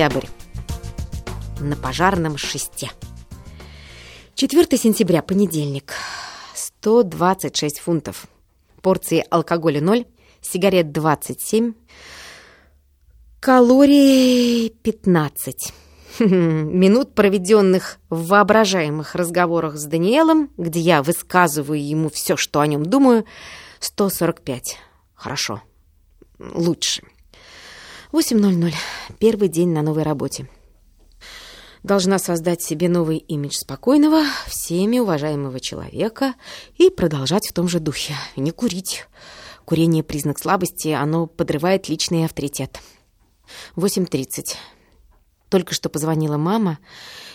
Сентябрь. На пожарном шесте. 4 сентября, понедельник. 126 фунтов. Порции алкоголя 0, сигарет 27, калорий 15. Минут, проведенных в воображаемых разговорах с Даниэлом, где я высказываю ему все, что о нем думаю, 145. Хорошо. Лучше. 8.00. Первый день на новой работе. Должна создать себе новый имидж спокойного, всеми уважаемого человека и продолжать в том же духе. Не курить. Курение – признак слабости, оно подрывает личный авторитет. 8.30. Только что позвонила мама,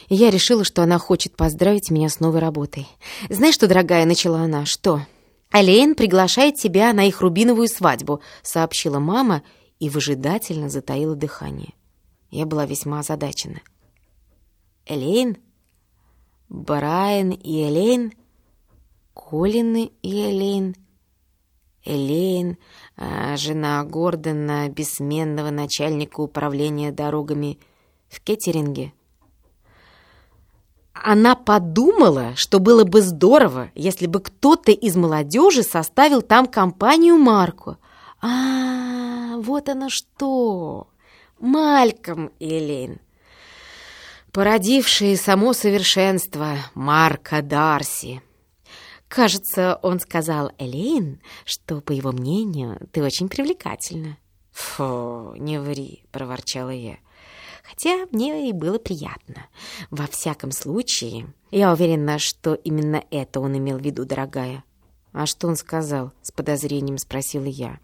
и я решила, что она хочет поздравить меня с новой работой. «Знаешь что, дорогая?» — начала она. «Что?» «Алейн приглашает тебя на их рубиновую свадьбу», — сообщила мама и выжидательно затаила дыхание. Я была весьма озадачена. «Элейн? Брайан и Элейн? Колины и Элейн?» Элейн, а, жена Гордона, бессменного начальника управления дорогами в Кеттеринге. Она подумала, что было бы здорово, если бы кто-то из молодежи составил там компанию Марку. А, вот оно что! Мальком Элейн. Породившие само совершенство Марка Дарси. Кажется, он сказал Элейн, что, по его мнению, ты очень привлекательна. «Фу, не ври», — проворчала я. Хотя мне и было приятно. Во всяком случае, я уверена, что именно это он имел в виду, дорогая. «А что он сказал?» — с подозрением спросила я.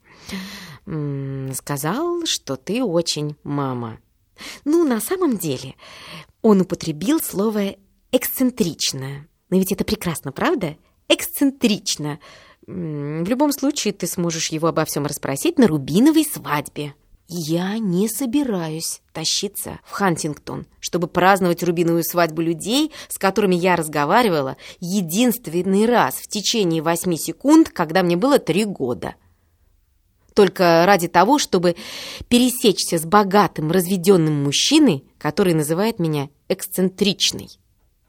«М -м, «Сказал, что ты очень мама». «Ну, на самом деле, он употребил слово «эксцентрично». Но ведь это прекрасно, правда? эксцентрично. В любом случае, ты сможешь его обо всем расспросить на рубиновой свадьбе. Я не собираюсь тащиться в Хантингтон, чтобы праздновать рубиновую свадьбу людей, с которыми я разговаривала единственный раз в течение восьми секунд, когда мне было три года. Только ради того, чтобы пересечься с богатым разведенным мужчиной, который называет меня эксцентричной.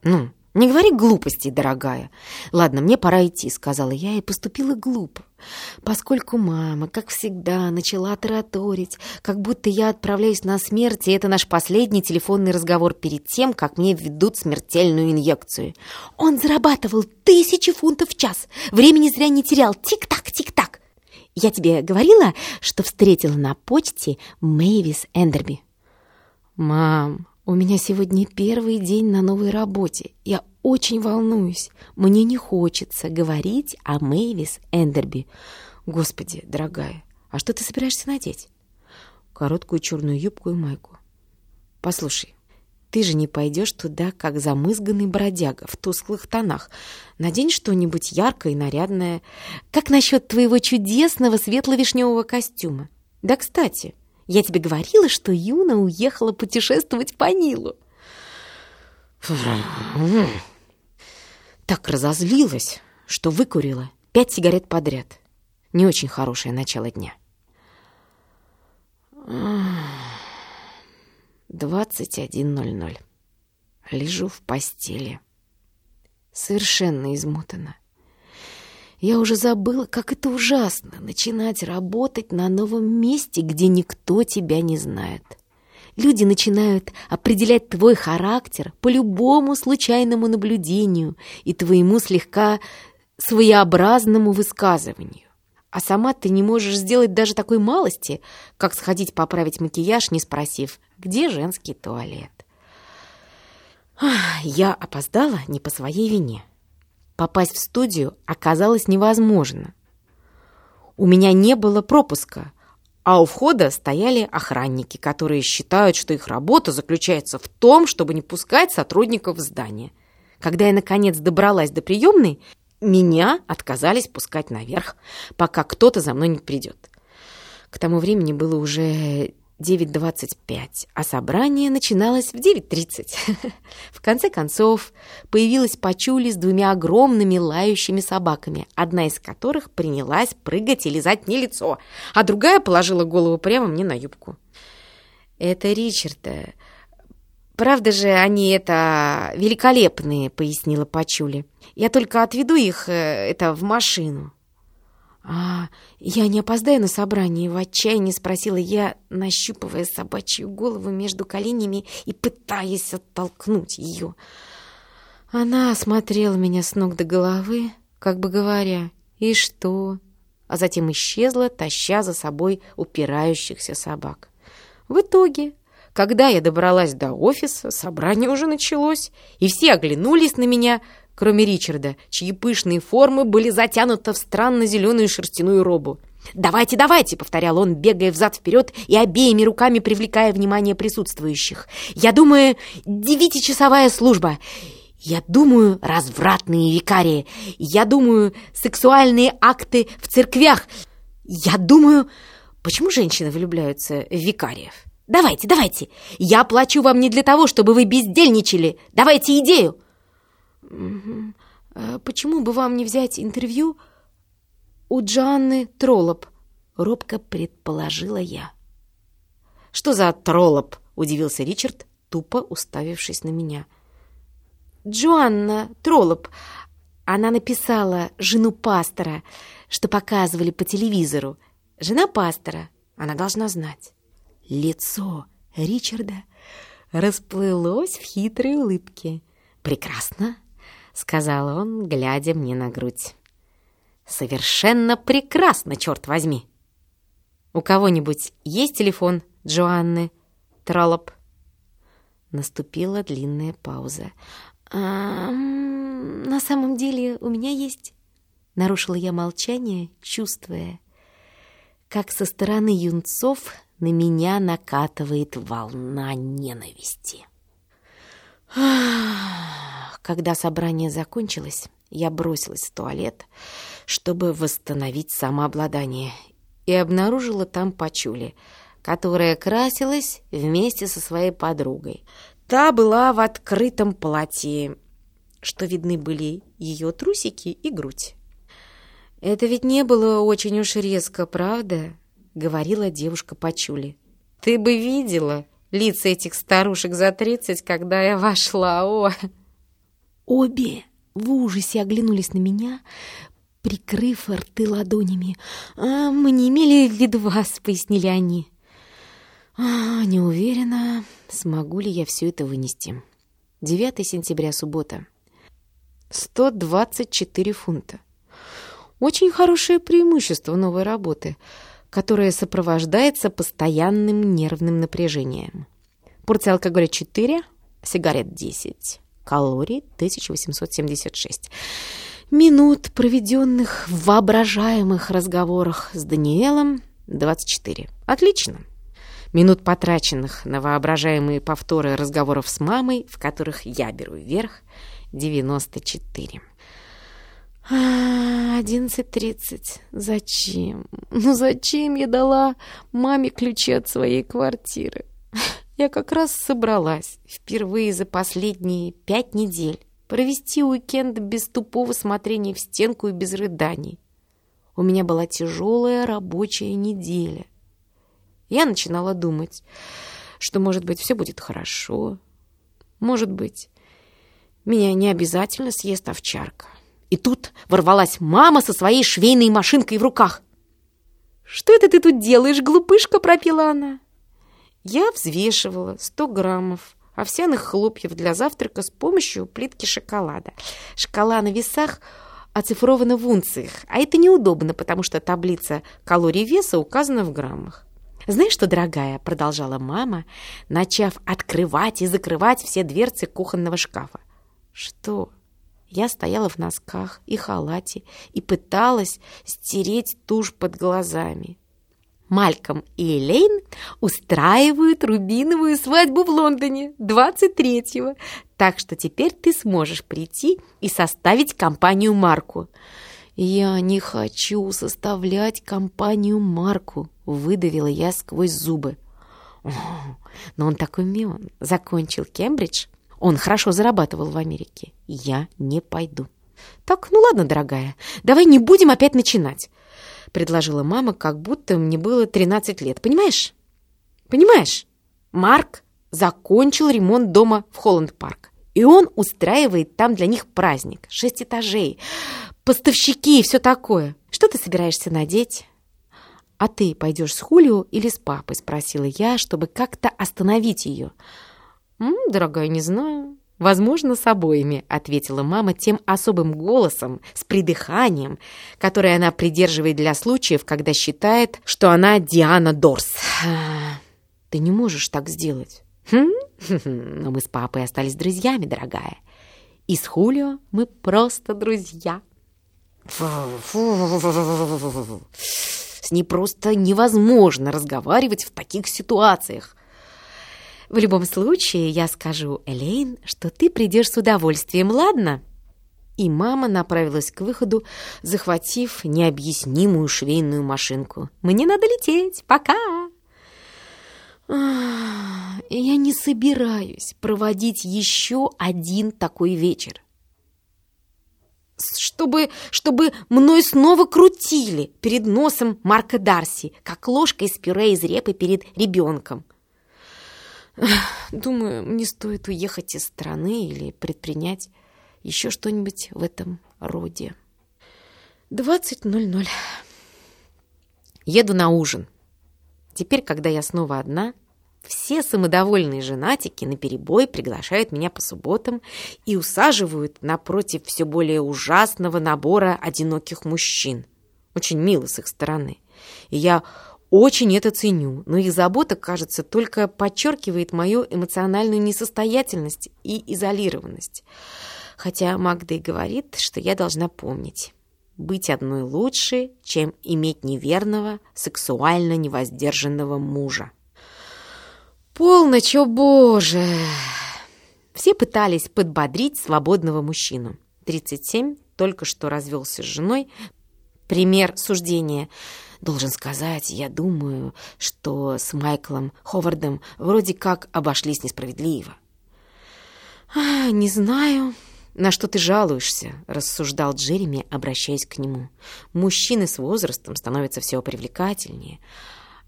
Ну, «Не говори глупостей, дорогая. Ладно, мне пора идти», — сказала я и поступила глупо, поскольку мама, как всегда, начала тараторить, как будто я отправляюсь на смерть, и это наш последний телефонный разговор перед тем, как мне введут смертельную инъекцию. Он зарабатывал тысячи фунтов в час, времени зря не терял, тик-так, тик-так. Я тебе говорила, что встретила на почте Мэйвис Эндерби? «Мам, у меня сегодня первый день на новой работе. Я очень волнуюсь. Мне не хочется говорить о Мэйвис Эндерби. Господи, дорогая, а что ты собираешься надеть? Короткую черную юбку и майку. Послушай, ты же не пойдешь туда, как замызганный бродяга, в тусклых тонах. Надень что-нибудь яркое и нарядное. Как насчет твоего чудесного светло-вишневого костюма? Да, кстати, я тебе говорила, что Юна уехала путешествовать по Нилу. Так разозлилась, что выкурила пять сигарет подряд. Не очень хорошее начало дня. Двадцать один ноль ноль. Лежу в постели. Совершенно измотана. Я уже забыла, как это ужасно — начинать работать на новом месте, где никто тебя не знает. Люди начинают определять твой характер по любому случайному наблюдению и твоему слегка своеобразному высказыванию. А сама ты не можешь сделать даже такой малости, как сходить поправить макияж, не спросив, где женский туалет. Я опоздала не по своей вине. Попасть в студию оказалось невозможно. У меня не было пропуска, а у входа стояли охранники, которые считают, что их работа заключается в том, чтобы не пускать сотрудников в здание. Когда я, наконец, добралась до приемной, меня отказались пускать наверх, пока кто-то за мной не придет. К тому времени было уже 9.25, а собрание начиналось в 9.30. В конце концов, появилась Пачули с двумя огромными лающими собаками, одна из которых принялась прыгать и лизать мне лицо, а другая положила голову прямо мне на юбку. Это Ричарда. Правда же они это великолепные, пояснила Пачули. Я только отведу их э, это в машину. «А я не опоздаю на собрание?» — в отчаянии спросила я, нащупывая собачью голову между коленями и пытаясь оттолкнуть ее. Она осмотрела меня с ног до головы, как бы говоря, «И что?» а затем исчезла, таща за собой упирающихся собак. В итоге, когда я добралась до офиса, собрание уже началось, и все оглянулись на меня, кроме Ричарда, чьи пышные формы были затянуты в странно-зеленую шерстяную робу. «Давайте, давайте!» — повторял он, бегая взад-вперед и обеими руками привлекая внимание присутствующих. «Я думаю, девятичасовая служба. Я думаю, развратные викарии. Я думаю, сексуальные акты в церквях. Я думаю, почему женщины влюбляются в викариев? Давайте, давайте. Я плачу вам не для того, чтобы вы бездельничали. Давайте идею. А почему бы вам не взять интервью у Джанны Троллоп? Робко предположила я. Что за Троллоп? Удивился Ричард, тупо уставившись на меня. — Джоанна Троллоп. Она написала «Жену пастора», что показывали по телевизору. Жена пастора. Она должна знать. Лицо Ричарда расплылось в хитрой улыбке. «Прекрасно», — сказал он, глядя мне на грудь. «Совершенно прекрасно, черт возьми!» «У кого-нибудь есть телефон Джоанны Троллоп?» Наступила длинная пауза. «А, на самом деле у меня есть...» Нарушила я молчание, чувствуя, как со стороны юнцов на меня накатывает волна ненависти. Когда собрание закончилось, я бросилась в туалет, чтобы восстановить самообладание, и обнаружила там Пачули, которая красилась вместе со своей подругой — Та была в открытом платье, что видны были ее трусики и грудь. «Это ведь не было очень уж резко, правда?» — говорила девушка Пачули. «Ты бы видела лица этих старушек за тридцать, когда я вошла, о!» Обе в ужасе оглянулись на меня, прикрыв рты ладонями. «А, «Мы не имели в виду вас», — пояснили они. А, не уверена, смогу ли я все это вынести. 9 сентября, суббота. 124 фунта. Очень хорошее преимущество новой работы, которое сопровождается постоянным нервным напряжением. Порция алкоголя 4, сигарет 10, калорий 1876. Минут, проведенных в воображаемых разговорах с Даниэлом, 24. Отлично минут, потраченных на воображаемые повторы разговоров с мамой, в которых я беру вверх, 94. Одиннадцать тридцать. Зачем? Ну зачем я дала маме ключи от своей квартиры? Я как раз собралась впервые за последние пять недель провести уикенд без тупого смотрения в стенку и без рыданий. У меня была тяжелая рабочая неделя. Я начинала думать, что, может быть, все будет хорошо. Может быть, меня не обязательно съест овчарка. И тут ворвалась мама со своей швейной машинкой в руках. «Что это ты тут делаешь, глупышка?» — пропела она. Я взвешивала сто граммов овсяных хлопьев для завтрака с помощью плитки шоколада. Шкала на весах оцифрована в унциях, а это неудобно, потому что таблица калорий веса указана в граммах. «Знаешь что, дорогая?» — продолжала мама, начав открывать и закрывать все дверцы кухонного шкафа. «Что?» Я стояла в носках и халате и пыталась стереть тушь под глазами. Мальком и Элейн устраивают рубиновую свадьбу в Лондоне 23-го, так что теперь ты сможешь прийти и составить компанию Марку. «Я не хочу составлять компанию Марку», — выдавила я сквозь зубы. «Но он так умен, закончил Кембридж. Он хорошо зарабатывал в Америке. Я не пойду». «Так, ну ладно, дорогая, давай не будем опять начинать», — предложила мама, как будто мне было 13 лет. «Понимаешь? Понимаешь?» Марк закончил ремонт дома в Холланд-парк. И он устраивает там для них праздник. Шесть этажей, поставщики и все такое. Что ты собираешься надеть? «А ты пойдешь с Хулио или с папой?» — спросила я, чтобы как-то остановить ее. «М, «Дорогая, не знаю. Возможно, с обоими», — ответила мама тем особым голосом, с придыханием, которое она придерживает для случаев, когда считает, что она Диана Дорс. «Ты не можешь так сделать». «Хм? Но мы с папой остались друзьями, дорогая. И с Хулио мы просто друзья». С ней просто невозможно разговаривать в таких ситуациях. В любом случае, я скажу Элейн, что ты придешь с удовольствием, ладно?» И мама направилась к выходу, захватив необъяснимую швейную машинку. «Мне надо лететь! Пока!» «Я не собираюсь проводить еще один такой вечер чтобы, чтобы мной снова крутили перед носом Марка Дарси, как ложкой с пюре из репы перед ребенком. Думаю, мне стоит уехать из страны или предпринять еще что-нибудь в этом роде. 20.00. Еду на ужин. Теперь, когда я снова одна, все самодовольные женатики наперебой приглашают меня по субботам и усаживают напротив все более ужасного набора одиноких мужчин. Очень мило с их стороны. И я очень это ценю, но их забота, кажется, только подчеркивает мою эмоциональную несостоятельность и изолированность. Хотя Магда и говорит, что я должна помнить. Быть одной лучше, чем иметь неверного, сексуально невоздержанного мужа. Полночь, о боже! Все пытались подбодрить свободного мужчину. 37, только что развелся с женой. Пример суждения. Должен сказать, я думаю, что с Майклом Ховардом вроде как обошлись несправедливо. «Не знаю, на что ты жалуешься», — рассуждал Джереми, обращаясь к нему. «Мужчины с возрастом становятся все привлекательнее,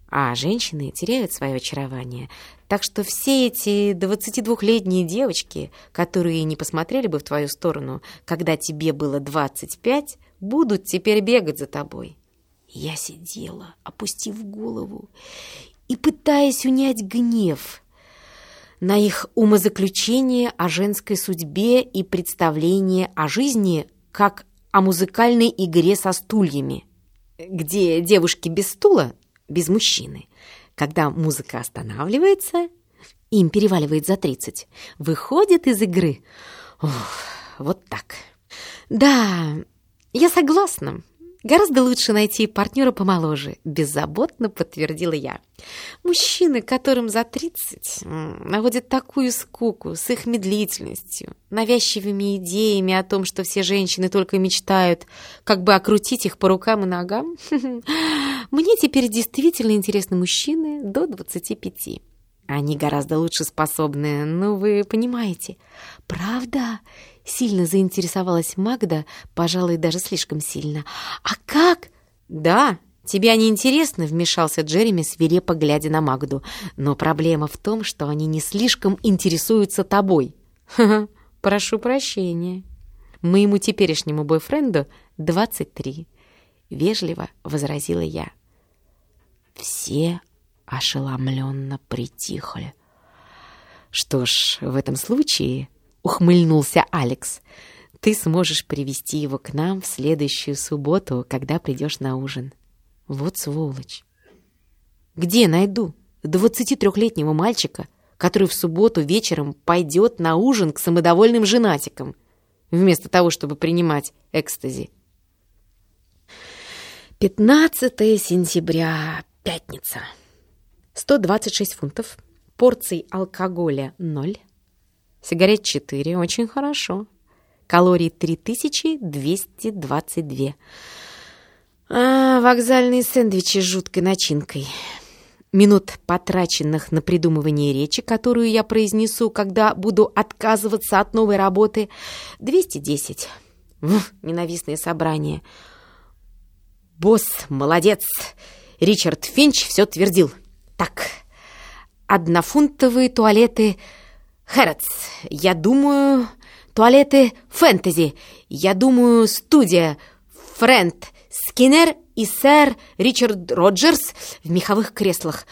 а женщины теряют свое очарование. Так что все эти 22-летние девочки, которые не посмотрели бы в твою сторону, когда тебе было 25, будут теперь бегать за тобой. Я сидела, опустив голову и пытаясь унять гнев на их умозаключение о женской судьбе и представление о жизни как о музыкальной игре со стульями, где девушки без стула без мужчины. Когда музыка останавливается, им переваливает за 30, выходит из игры. Ох, вот так. Да, я согласна. Гораздо лучше найти партнера помоложе, беззаботно подтвердила я. Мужчины, которым за 30, наводят такую скуку с их медлительностью, навязчивыми идеями о том, что все женщины только мечтают как бы окрутить их по рукам и ногам. Мне теперь действительно интересны мужчины до 25. Они гораздо лучше способны, ну, вы понимаете. Правда? Сильно заинтересовалась Магда, пожалуй, даже слишком сильно. «А как?» «Да, тебе не интересно», — вмешался Джереми, свирепо глядя на Магду. «Но проблема в том, что они не слишком интересуются тобой». «Ха-ха, прошу прощения». «Моему теперешнему бойфренду 23», — вежливо возразила я. Все ошеломленно притихли. «Что ж, в этом случае ухмыльнулся Алекс. «Ты сможешь привести его к нам в следующую субботу, когда придешь на ужин». «Вот сволочь!» «Где найду двадцатитрехлетнего мальчика, который в субботу вечером пойдет на ужин к самодовольным женатикам, вместо того, чтобы принимать экстази?» 15 сентября, пятница. 126 фунтов, порций алкоголя 0, Сигарет 4, очень хорошо. Калорий 3222. А, вокзальные сэндвичи с жуткой начинкой. Минут, потраченных на придумывание речи, которую я произнесу, когда буду отказываться от новой работы, 210. Уф, ненавистное собрание. Босс, молодец. Ричард Финч все твердил. Так, однофунтовые туалеты Хэротс. Я думаю, туалеты фэнтези. Я думаю, студия Фрэнд Скиннер и сэр Ричард Роджерс в меховых креслах.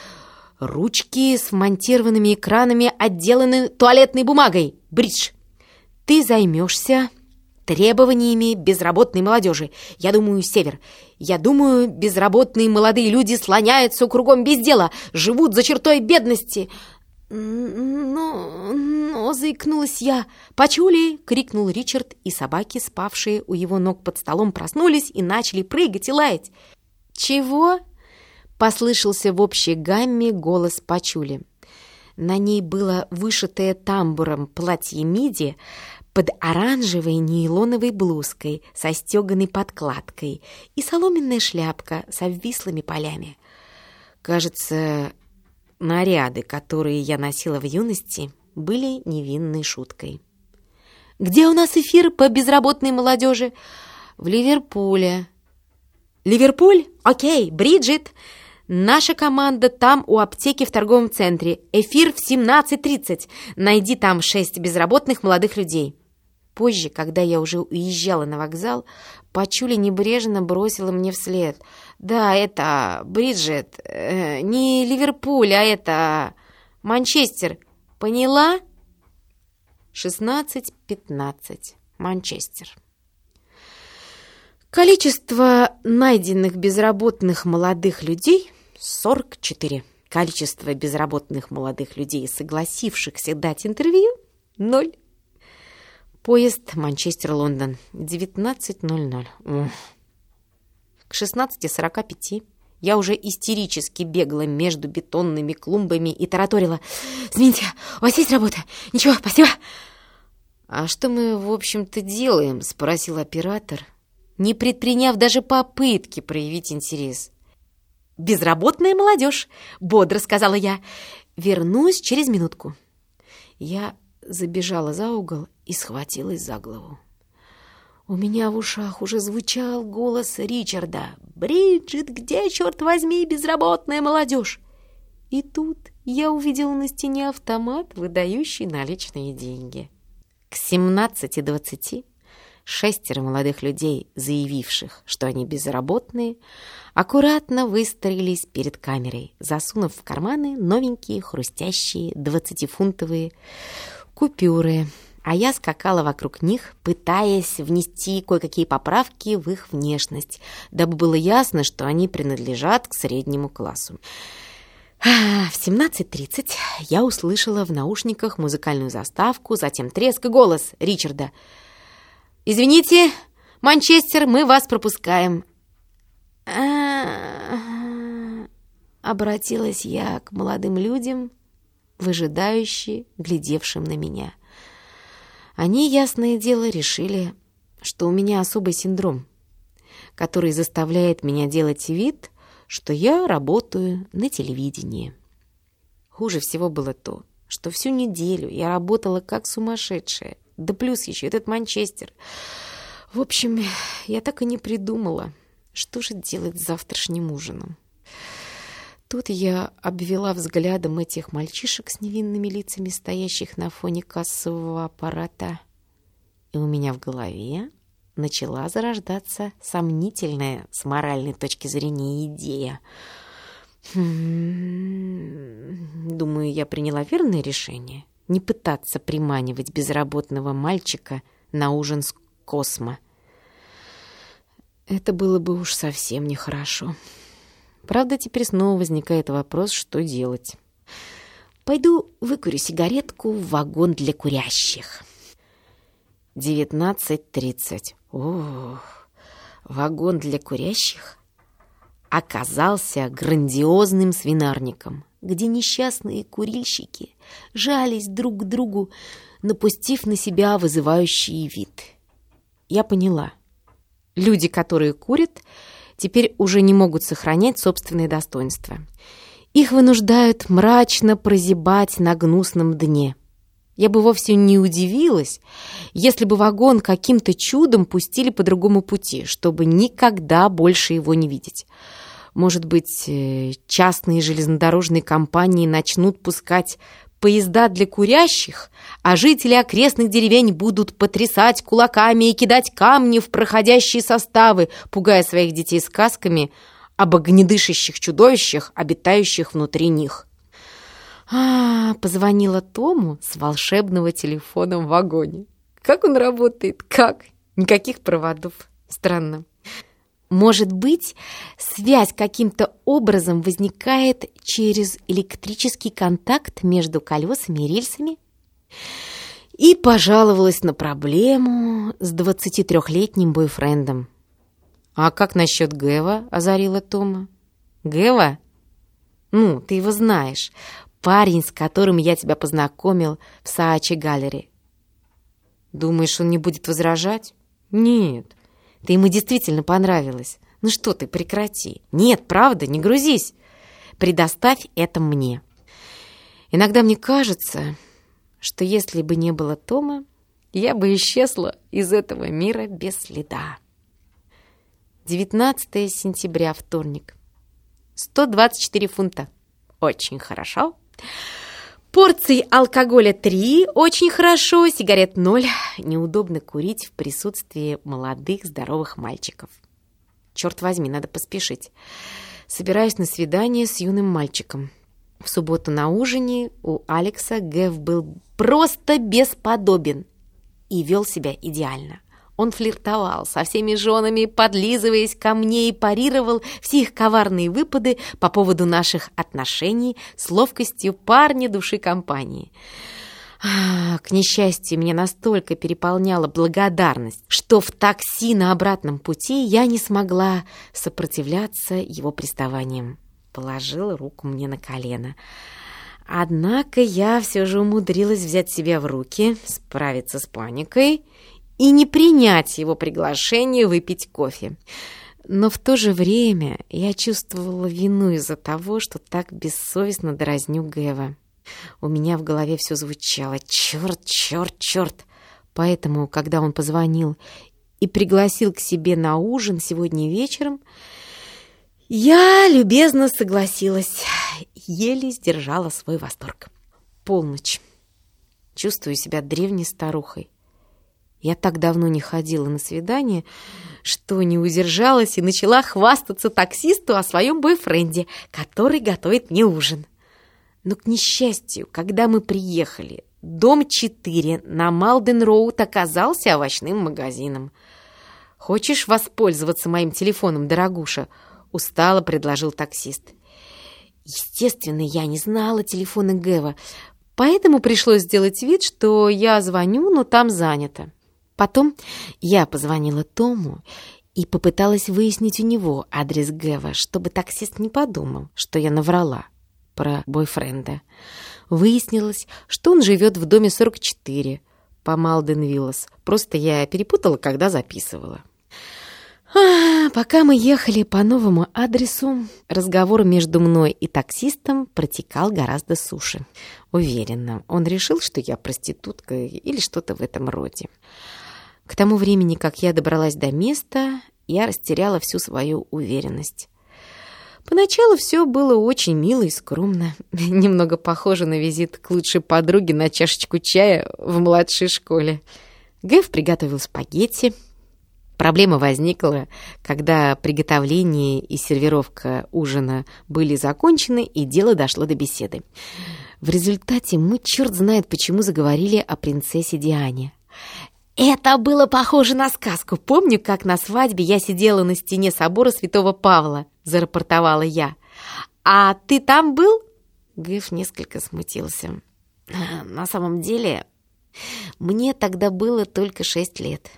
Ручки с монтированными экранами отделаны туалетной бумагой. Бридж. Ты займешься требованиями безработной молодежи. Я думаю, север. Я думаю, безработные молодые люди слоняются кругом без дела, живут за чертой бедности. «Но... но...» — заикнулась я. «Почули!» — крикнул Ричард, и собаки, спавшие у его ног под столом, проснулись и начали прыгать и лаять. «Чего?» — послышался в общей гамме голос Пачули. На ней было вышитое тамбуром платье миди под оранжевой нейлоновой блузкой со стеганой подкладкой и соломенная шляпка с обвислыми полями. Кажется, Наряды, которые я носила в юности, были невинной шуткой. «Где у нас эфир по безработной молодежи?» «В Ливерпуле». «Ливерпуль? Окей, Бриджит!» «Наша команда там у аптеки в торговом центре. Эфир в 17.30. Найди там шесть безработных молодых людей». Позже, когда я уже уезжала на вокзал, Пачули небрежно бросила мне вслед. «Да, это Бриджит, э, не Ливерпуль, а это Манчестер. Поняла?» «16-15. Манчестер». Количество найденных безработных молодых людей – 44. Количество безработных молодых людей, согласившихся дать интервью – 0. Поезд Манчестер-Лондон. 19.00. К 16.45 я уже истерически бегала между бетонными клумбами и тараторила. «Извините, у вас есть работа? Ничего, спасибо!» «А что мы, в общем-то, делаем?» — спросил оператор, не предприняв даже попытки проявить интерес. «Безработная молодежь!» — бодро сказала я. «Вернусь через минутку». Я забежала за угол и схватилась за голову. У меня в ушах уже звучал голос Ричарда. «Бриджит, где, черт возьми, безработная молодежь?» И тут я увидела на стене автомат, выдающий наличные деньги. К 17-20 шестеро молодых людей, заявивших, что они безработные, аккуратно выстроились перед камерой, засунув в карманы новенькие хрустящие двадцатифунтовые купюры – а я скакала вокруг них, пытаясь внести кое-какие поправки в их внешность, дабы было ясно, что они принадлежат к среднему классу. В 17.30 я услышала в наушниках музыкальную заставку, затем треск и голос Ричарда. «Извините, Манчестер, мы вас пропускаем». Обратилась я к молодым людям, выжидающе глядевшим на меня. Они, ясное дело, решили, что у меня особый синдром, который заставляет меня делать вид, что я работаю на телевидении. Хуже всего было то, что всю неделю я работала как сумасшедшая, да плюс еще этот Манчестер. В общем, я так и не придумала, что же делать с завтрашним ужином. Тут я обвела взглядом этих мальчишек с невинными лицами, стоящих на фоне кассового аппарата. И у меня в голове начала зарождаться сомнительная с моральной точки зрения идея. Хм, думаю, я приняла верное решение не пытаться приманивать безработного мальчика на ужин с Космо. Это было бы уж совсем нехорошо. Правда, теперь снова возникает вопрос, что делать. Пойду выкурю сигаретку в вагон для курящих. 19.30. Ох, вагон для курящих оказался грандиозным свинарником, где несчастные курильщики жались друг к другу, напустив на себя вызывающий вид. Я поняла. Люди, которые курят, теперь уже не могут сохранять собственные достоинства. Их вынуждают мрачно прозябать на гнусном дне. Я бы вовсе не удивилась, если бы вагон каким-то чудом пустили по другому пути, чтобы никогда больше его не видеть. Может быть, э, частные железнодорожные компании начнут пускать поезда для курящих, а жители окрестных деревень будут потрясать кулаками и кидать камни в проходящие составы, пугая своих детей сказками об огнедышащих чудовищах, обитающих внутри них. А, позвонила Тому с волшебного телефона в вагоне. Как он работает? Как? Никаких проводов. Странно. Может быть, связь каким-то образом возникает через электрический контакт между колесами и рельсами? И пожаловалась на проблему с 23-летним бойфрендом. «А как насчет Гэва?» – озарила Тома. «Гэва? Ну, ты его знаешь. Парень, с которым я тебя познакомил в Саачи Галере. Думаешь, он не будет возражать? Нет. Ты ему действительно понравилась. Ну что ты, прекрати. Нет, правда, не грузись. Предоставь это мне. Иногда мне кажется, что если бы не было Тома, я бы исчезла из этого мира без следа. 19 сентября, вторник. 124 фунта. Очень хорошо. Порций алкоголя 3 очень хорошо, сигарет 0. Неудобно курить в присутствии молодых здоровых мальчиков. Черт возьми, надо поспешить. Собираюсь на свидание с юным мальчиком. В субботу на ужине у Алекса Гэв был просто бесподобен и вел себя идеально. Он флиртовал со всеми женами, подлизываясь ко мне и парировал все их коварные выпады по поводу наших отношений с ловкостью парня души компании. К несчастью, меня настолько переполняла благодарность, что в такси на обратном пути я не смогла сопротивляться его приставаниям. Положила руку мне на колено. Однако я все же умудрилась взять себя в руки, справиться с паникой и не принять его приглашение выпить кофе. Но в то же время я чувствовала вину из-за того, что так бессовестно дразню Гэва. У меня в голове все звучало «Черт, черт, черт!» Поэтому, когда он позвонил и пригласил к себе на ужин сегодня вечером, я любезно согласилась, еле сдержала свой восторг. Полночь. Чувствую себя древней старухой. Я так давно не ходила на свидание, что не удержалась и начала хвастаться таксисту о своем бойфренде, который готовит мне ужин. Но, к несчастью, когда мы приехали, дом 4 на Малден-Роуд оказался овощным магазином. «Хочешь воспользоваться моим телефоном, дорогуша?» — устало предложил таксист. Естественно, я не знала телефона Гэва, поэтому пришлось сделать вид, что я звоню, но там занято. Потом я позвонила Тому и попыталась выяснить у него адрес Гэва, чтобы таксист не подумал, что я наврала про бойфренда. Выяснилось, что он живет в доме 44 по Малден-Виллас. Просто я перепутала, когда записывала. А, пока мы ехали по новому адресу, разговор между мной и таксистом протекал гораздо суше. Уверенно, он решил, что я проститутка или что-то в этом роде. К тому времени, как я добралась до места, я растеряла всю свою уверенность. Поначалу все было очень мило и скромно. Немного похоже на визит к лучшей подруге на чашечку чая в младшей школе. Гэв приготовил спагетти. Проблема возникла, когда приготовление и сервировка ужина были закончены, и дело дошло до беседы. В результате мы, черт знает почему, заговорили о принцессе Диане. Это было похоже на сказку. Помню, как на свадьбе я сидела на стене собора святого Павла, зарапортовала я. А ты там был? Гэф несколько смутился. На самом деле, мне тогда было только шесть лет.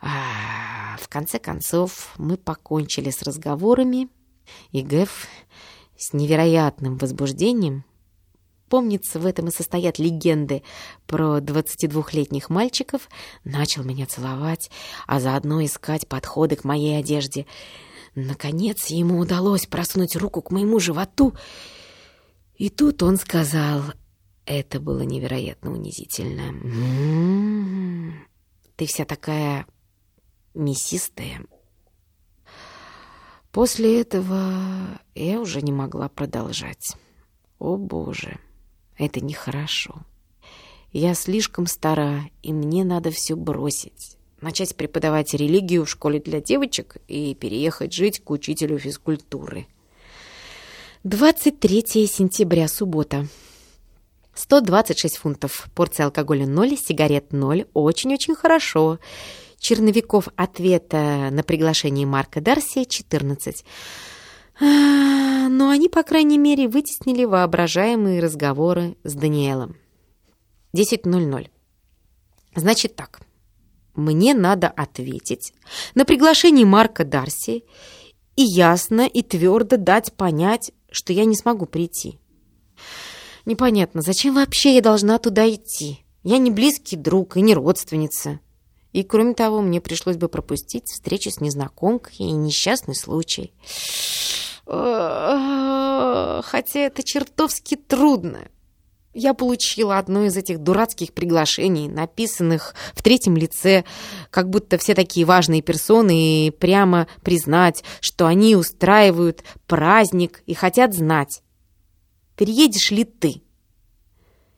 А, в конце концов, мы покончили с разговорами, и Гэф с невероятным возбуждением помнится, в этом и состоят легенды про 22-летних мальчиков, начал меня целовать, а заодно искать подходы к моей одежде. Наконец ему удалось просунуть руку к моему животу, и тут он сказал, это было невероятно унизительно. «М-м-м, ты вся такая мясистая. После этого я уже не могла продолжать. О, Боже, это нехорошо. Я слишком стара, и мне надо все бросить. Начать преподавать религию в школе для девочек и переехать жить к учителю физкультуры. 23 сентября, суббота. 126 фунтов. Порция алкоголя 0, сигарет 0. Очень-очень хорошо. Черновиков ответа на приглашение Марка Дарси 14. Но они, по крайней мере, вытеснили воображаемые разговоры с Даниэлом. 10.00. Значит так. Мне надо ответить на приглашение Марка Дарси и ясно и твердо дать понять, что я не смогу прийти. Непонятно, зачем вообще я должна туда идти? Я не близкий друг и не родственница. И, кроме того, мне пришлось бы пропустить встречу с незнакомкой и несчастный случай. Хотя это чертовски трудно. Я получила одно из этих дурацких приглашений, написанных в третьем лице, как будто все такие важные персоны, и прямо признать, что они устраивают праздник и хотят знать, переедешь ли ты.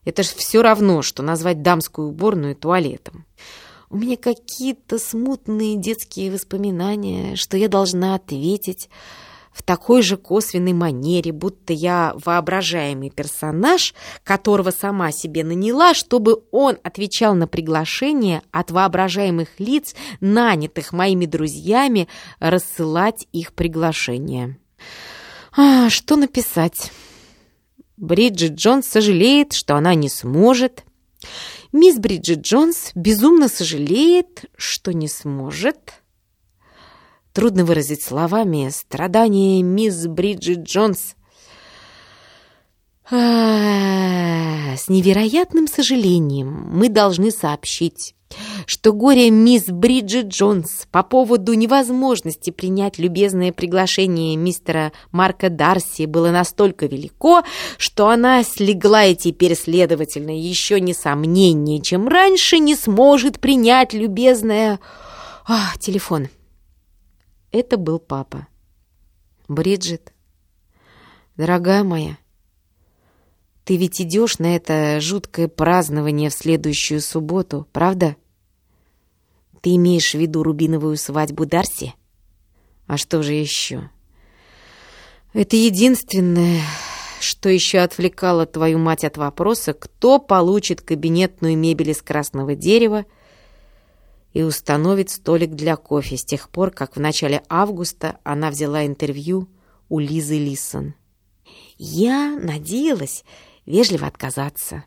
Это ж все равно, что назвать дамскую уборную туалетом. У меня какие-то смутные детские воспоминания, что я должна ответить в такой же косвенной манере, будто я воображаемый персонаж, которого сама себе наняла, чтобы он отвечал на приглашение от воображаемых лиц, нанятых моими друзьями, рассылать их приглашения. А, что написать? Бриджит Джонс сожалеет, что она не сможет Мисс Бриджит Джонс безумно сожалеет, что не сможет. Трудно выразить словами страдания мисс Бриджит Джонс. А, с невероятным сожалением мы должны сообщить, что горе мисс Бриджит Джонс по поводу невозможности принять любезное приглашение мистера Марка Дарси было настолько велико, что она слегла и теперь, следовательно, еще несомненнее, чем раньше, не сможет принять любезное... А, телефон. Это был папа. Бриджит, дорогая моя, ты ведь идешь на это жуткое празднование в следующую субботу, правда? Ты имеешь в виду рубиновую свадьбу Дарси? А что же еще? Это единственное, что еще отвлекало твою мать от вопроса, кто получит кабинетную мебель из красного дерева и установит столик для кофе с тех пор, как в начале августа она взяла интервью у Лизы Лисон. Я надеялась, вежливо отказаться.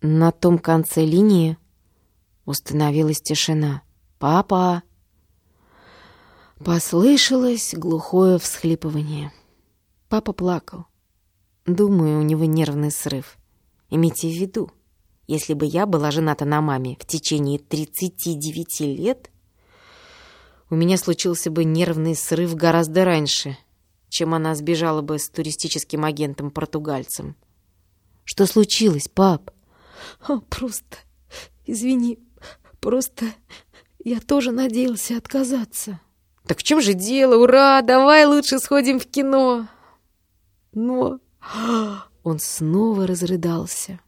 На том конце линии установилась тишина. «Папа!» Послышалось глухое всхлипывание. Папа плакал. Думаю, у него нервный срыв. Имейте в виду, если бы я была жената на маме в течение 39 лет, у меня случился бы нервный срыв гораздо раньше, чем она сбежала бы с туристическим агентом-португальцем. Что случилось, пап? О, просто, извини, просто я тоже надеялся отказаться. Так в чем же дело? Ура! Давай лучше сходим в кино. Но он снова разрыдался.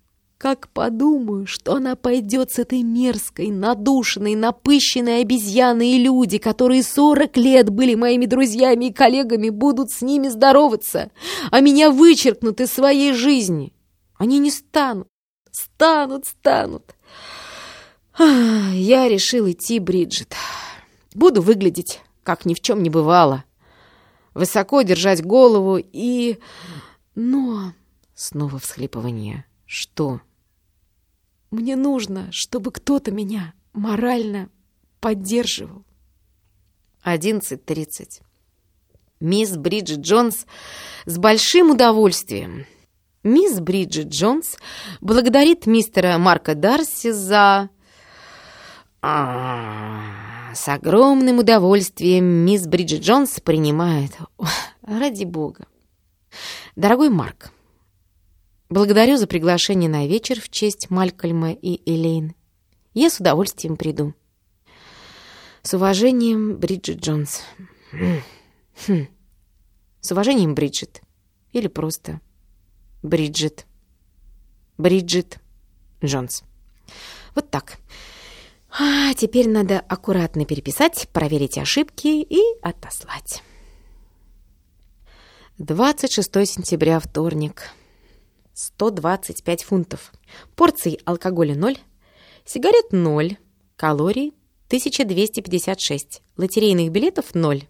Как подумаю, что она пойдет с этой мерзкой, надушенной, напыщенной обезьяной, и люди, которые сорок лет были моими друзьями и коллегами, будут с ними здороваться, а меня вычеркнут из своей жизни. Они не станут. Станут, станут. Я решил идти, Бриджит. Буду выглядеть, как ни в чем не бывало. Высоко держать голову и... Но... Снова всхлипывание. Что? Мне нужно, чтобы кто-то меня морально поддерживал. 11.30. Мисс Бриджит Джонс с большим удовольствием Мисс Бриджит Джонс благодарит мистера Марка Дарси за... А, с огромным удовольствием мисс Бриджит Джонс принимает... Ради бога. Дорогой Марк, благодарю за приглашение на вечер в честь Малькольма и Элейн. Я с удовольствием приду. С уважением, Бриджит Джонс. Хм. С уважением, Бриджит. Или просто Бриджит. Бриджит Джонс. Вот так. А теперь надо аккуратно переписать, проверить ошибки и отослать. 26 сентября, вторник. 125 фунтов. Порций алкоголя 0, сигарет 0, калорий 1256, лотерейных билетов 0.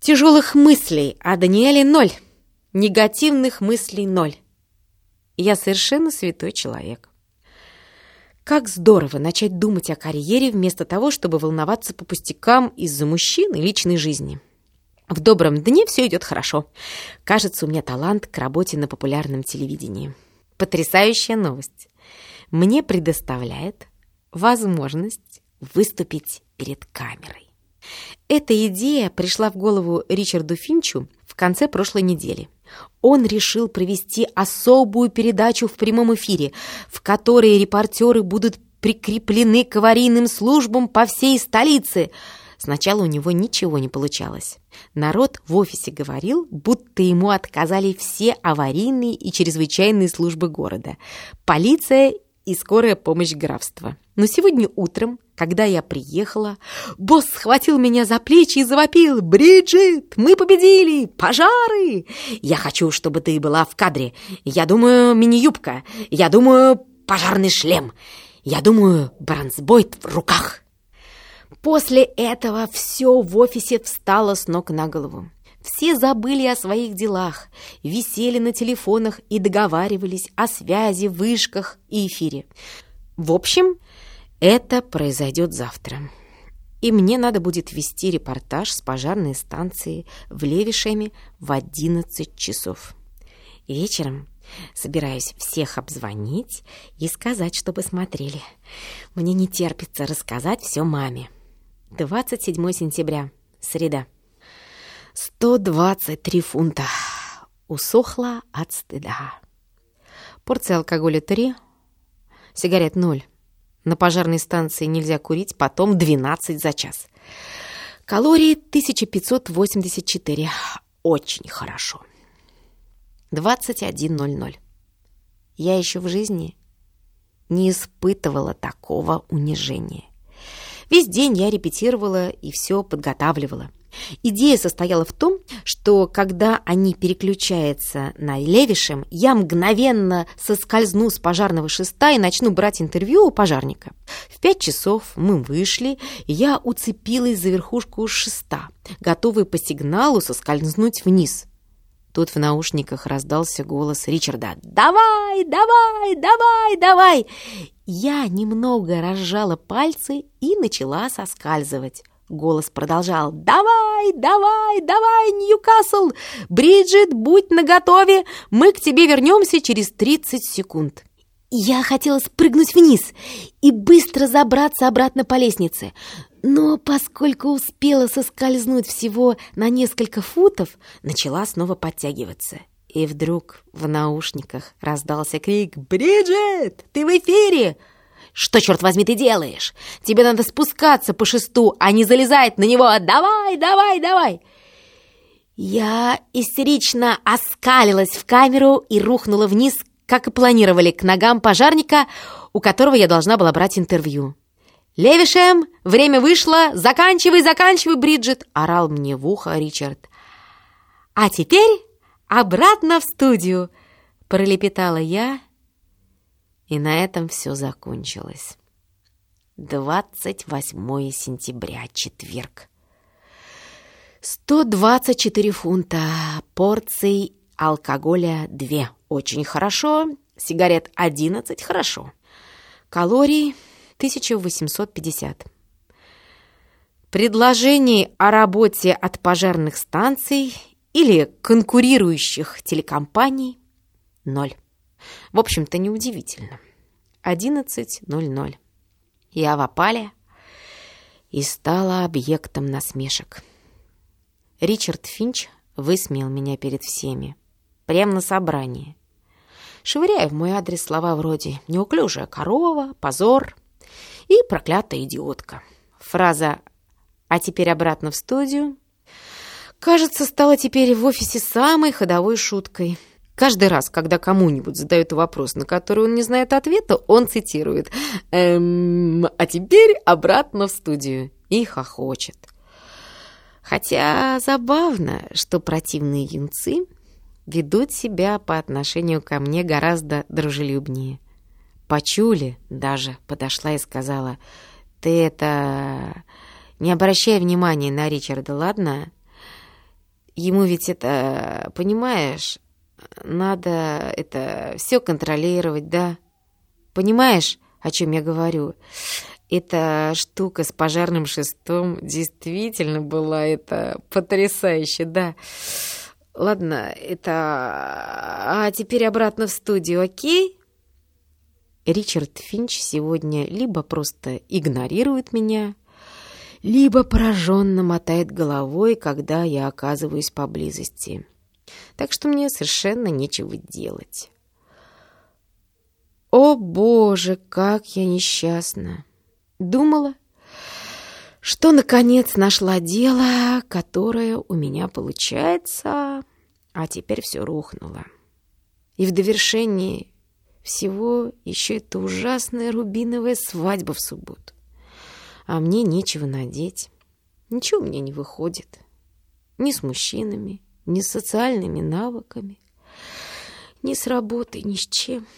Тяжелых мыслей о Даниэле 0, негативных мыслей 0. Я совершенно святой человек. Как здорово начать думать о карьере вместо того, чтобы волноваться по пустякам из-за мужчин и личной жизни. В добром дне все идет хорошо. Кажется, у меня талант к работе на популярном телевидении. Потрясающая новость. Мне предоставляет возможность выступить перед камерой. Эта идея пришла в голову Ричарду Финчу в конце прошлой недели он решил провести особую передачу в прямом эфире, в которой репортеры будут прикреплены к аварийным службам по всей столице. Сначала у него ничего не получалось. Народ в офисе говорил, будто ему отказали все аварийные и чрезвычайные службы города. Полиция и скорая помощь графства. Но сегодня утром когда я приехала, босс схватил меня за плечи и завопил «Бриджит, мы победили! Пожары! Я хочу, чтобы ты была в кадре. Я думаю, мини-юбка. Я думаю, пожарный шлем. Я думаю, бронзбойт в руках». После этого все в офисе встало с ног на голову. Все забыли о своих делах, висели на телефонах и договаривались о связи, вышках и эфире. В общем, это произойдет завтра. И мне надо будет вести репортаж с пожарной станции в Левишеме в 11 часов. Вечером собираюсь всех обзвонить и сказать, чтобы смотрели. Мне не терпится рассказать все маме. 27 сентября, среда. 123 фунта. Усохла от стыда. Порция алкоголя 3, сигарет 0. На пожарной станции нельзя курить, потом 12 за час. Калории 1584. Очень хорошо. 21.00. Я еще в жизни не испытывала такого унижения. Весь день я репетировала и все подготавливала. Идея состояла в том, что когда они переключаются на Левишем, я мгновенно соскользну с пожарного шеста и начну брать интервью у пожарника. В пять часов мы вышли, я уцепилась за верхушку шеста, готовая по сигналу соскользнуть вниз. Тут в наушниках раздался голос Ричарда «Давай, давай, давай, давай!» Я немного разжала пальцы и начала соскальзывать. Голос продолжал «Давай, давай, давай, Ньюкасл! Бриджит, будь наготове! Мы к тебе вернемся через 30 секунд!» Я хотела спрыгнуть вниз и быстро забраться обратно по лестнице, но поскольку успела соскользнуть всего на несколько футов, начала снова подтягиваться. И вдруг в наушниках раздался крик «Бриджит, ты в эфире!» «Что, черт возьми, ты делаешь? Тебе надо спускаться по шесту, а не залезать на него! Давай, давай, давай!» Я истерично оскалилась в камеру и рухнула вниз, как и планировали, к ногам пожарника, у которого я должна была брать интервью. «Левишем, время вышло! Заканчивай, заканчивай, Бриджит!» — орал мне в ухо Ричард. «А теперь обратно в студию!» — пролепетала я и на этом все закончилось. 28 сентября, четверг. 124 фунта, порций алкоголя 2. Очень хорошо. Сигарет 11. Хорошо. Калорий 1850. Предложений о работе от пожарных станций или конкурирующих телекомпаний – ноль. В общем-то, неудивительно. 11.00. Я в опале и стала объектом насмешек. Ричард Финч высмеял меня перед всеми. Прямо на собрании. Швыряя в мой адрес слова вроде «неуклюжая корова», «позор» и «проклятая идиотка». Фраза «а теперь обратно в студию» кажется, стала теперь в офисе самой ходовой шуткой. Каждый раз, когда кому-нибудь задают вопрос, на который он не знает ответа, он цитирует «Эм, «А теперь обратно в студию» и хохочет. Хотя забавно, что противные юнцы ведут себя по отношению ко мне гораздо дружелюбнее. Почули даже подошла и сказала «Ты это... не обращай внимания на Ричарда, ладно? Ему ведь это... понимаешь?» надо это все контролировать, да? Понимаешь, о чем я говорю? Эта штука с пожарным шестом действительно была это потрясающе, да. Ладно, это... А теперь обратно в студию, окей? Ричард Финч сегодня либо просто игнорирует меня, либо пораженно мотает головой, когда я оказываюсь поблизости так что мне совершенно нечего делать. О, Боже, как я несчастна! Думала, что наконец нашла дело, которое у меня получается, а теперь все рухнуло. И в довершении всего еще эта ужасная рубиновая свадьба в субботу. А мне нечего надеть. Ничего меня не выходит. Ни с мужчинами, ни с социальными навыками, ни с работой, ни с чем.